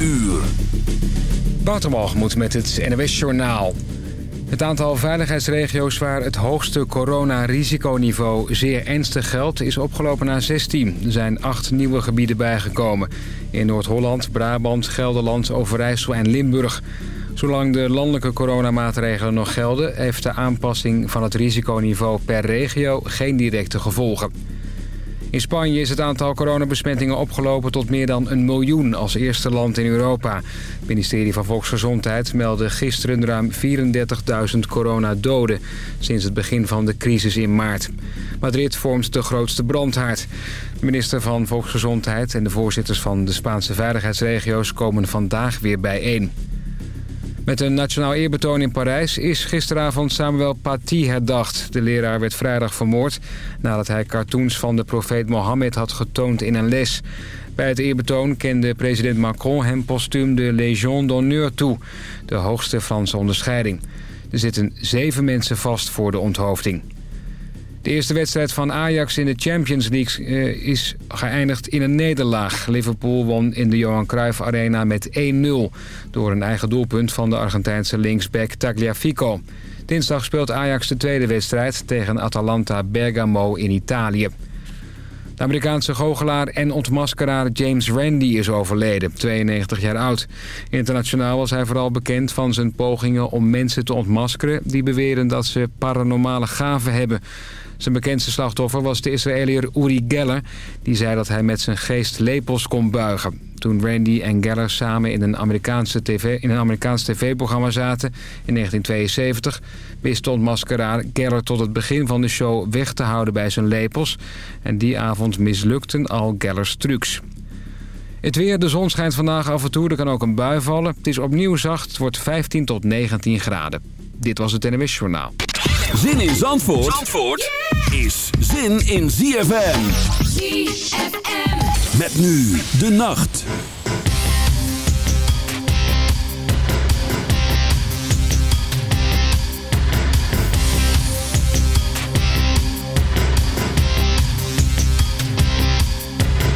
uur. Watermalgemoed met het NWS Journaal. Het aantal veiligheidsregio's waar het hoogste coronarisiconiveau zeer ernstig geldt is opgelopen naar 16. Er zijn acht nieuwe gebieden bijgekomen. In Noord-Holland, Brabant, Gelderland, Overijssel en Limburg. Zolang de landelijke coronamaatregelen nog gelden... heeft de aanpassing van het risiconiveau per regio geen directe gevolgen. In Spanje is het aantal coronabesmettingen opgelopen tot meer dan een miljoen als eerste land in Europa. Het ministerie van Volksgezondheid meldde gisteren ruim 34.000 coronadoden sinds het begin van de crisis in maart. Madrid vormt de grootste brandhaard. De minister van Volksgezondheid en de voorzitters van de Spaanse veiligheidsregio's komen vandaag weer bijeen. Met een nationaal eerbetoon in Parijs is gisteravond Samuel Paty herdacht. De leraar werd vrijdag vermoord nadat hij cartoons van de profeet Mohammed had getoond in een les. Bij het eerbetoon kende president Macron hem postuum de Légion d'honneur toe, de hoogste Franse onderscheiding. Er zitten zeven mensen vast voor de onthoofding. De eerste wedstrijd van Ajax in de Champions League eh, is geëindigd in een nederlaag. Liverpool won in de Johan Cruijff Arena met 1-0... door een eigen doelpunt van de Argentijnse linksback Tagliafico. Dinsdag speelt Ajax de tweede wedstrijd tegen Atalanta Bergamo in Italië. De Amerikaanse goochelaar en ontmaskeraar James Randi is overleden, 92 jaar oud. Internationaal was hij vooral bekend van zijn pogingen om mensen te ontmaskeren... die beweren dat ze paranormale gaven hebben... Zijn bekendste slachtoffer was de Israëliër Uri Geller. Die zei dat hij met zijn geest lepels kon buigen. Toen Randy en Geller samen in een, Amerikaanse TV, in een Amerikaans tv-programma zaten in 1972... wist de ontmaskeraar Geller tot het begin van de show weg te houden bij zijn lepels. En die avond mislukten al Gellers trucs. Het weer, de zon schijnt vandaag af en toe, er kan ook een bui vallen. Het is opnieuw zacht, het wordt 15 tot 19 graden. Dit was het NWS Journaal. Zin in Zandvoort, Zandvoort is zin in ZFM. ZFM. Met nu de nacht.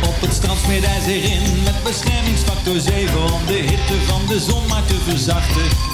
Op het strand smeert hij zich in met beschermingsfactor 7 om de hitte van de zon maar te verzachten.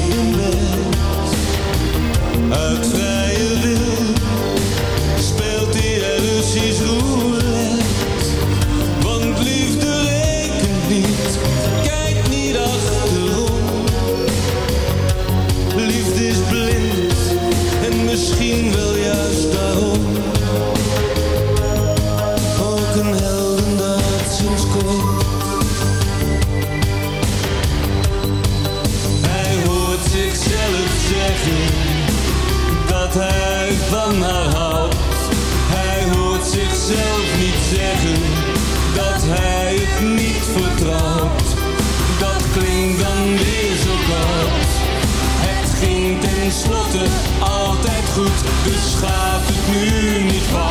tenslotte altijd goed, dus gaat het nu niet fout.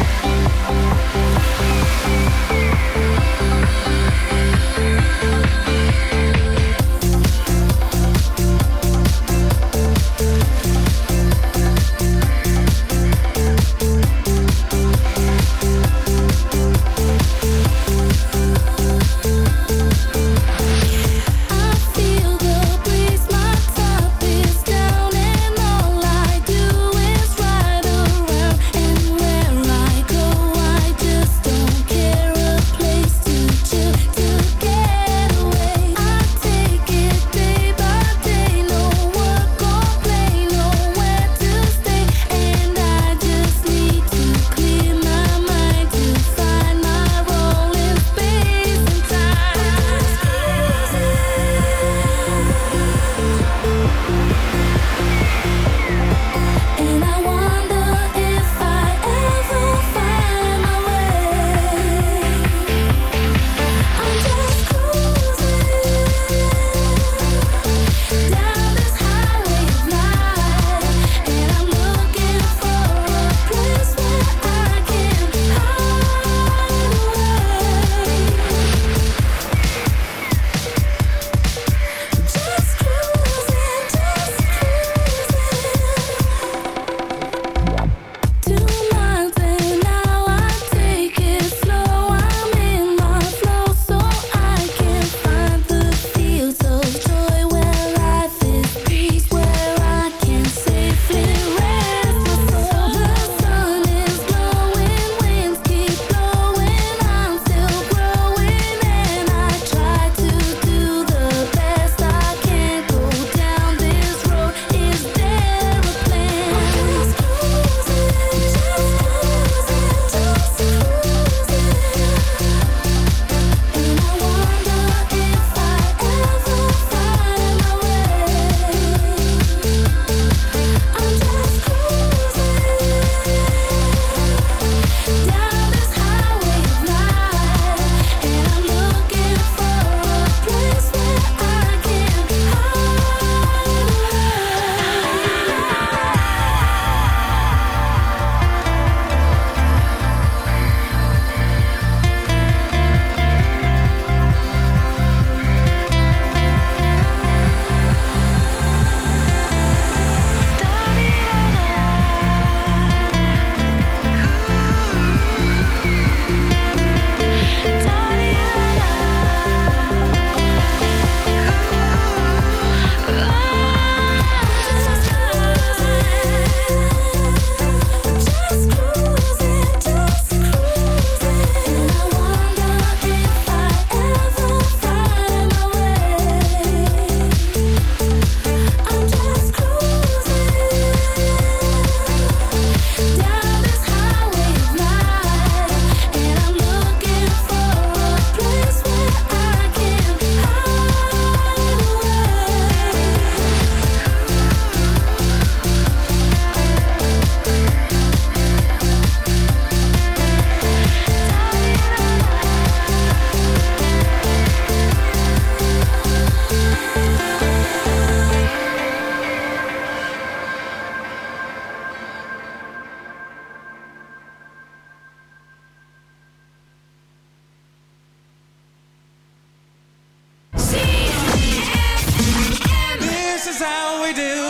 Do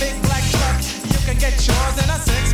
big black truck. You can get yours in a six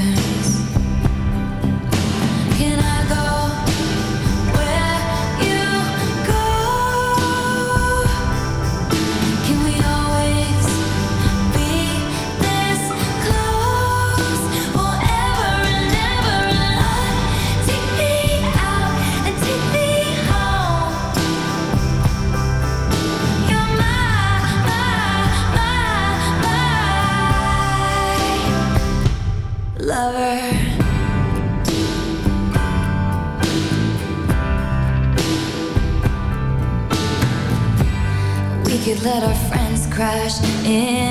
head.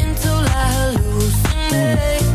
until I hallucinate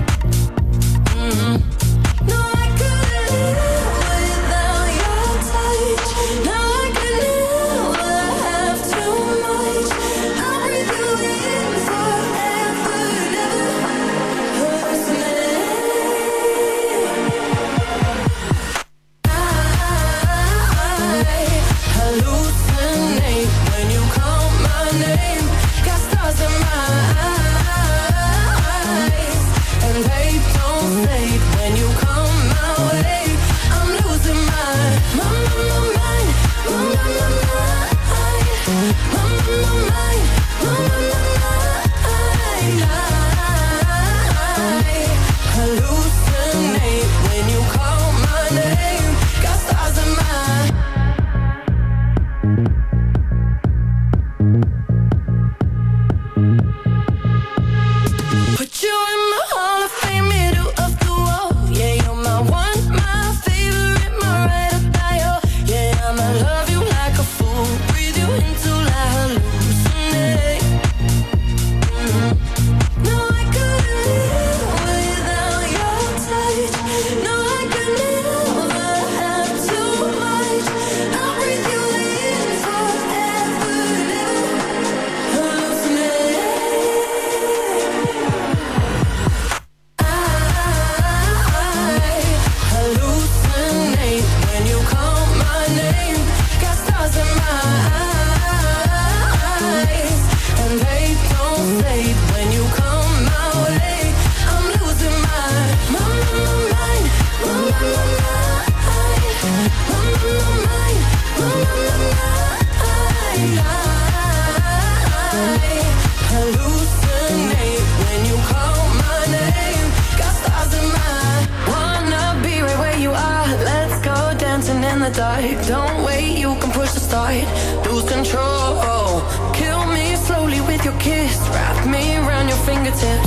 Don't wait, you can push the start. Lose control. Kill me slowly with your kiss. Wrap me around your fingertips.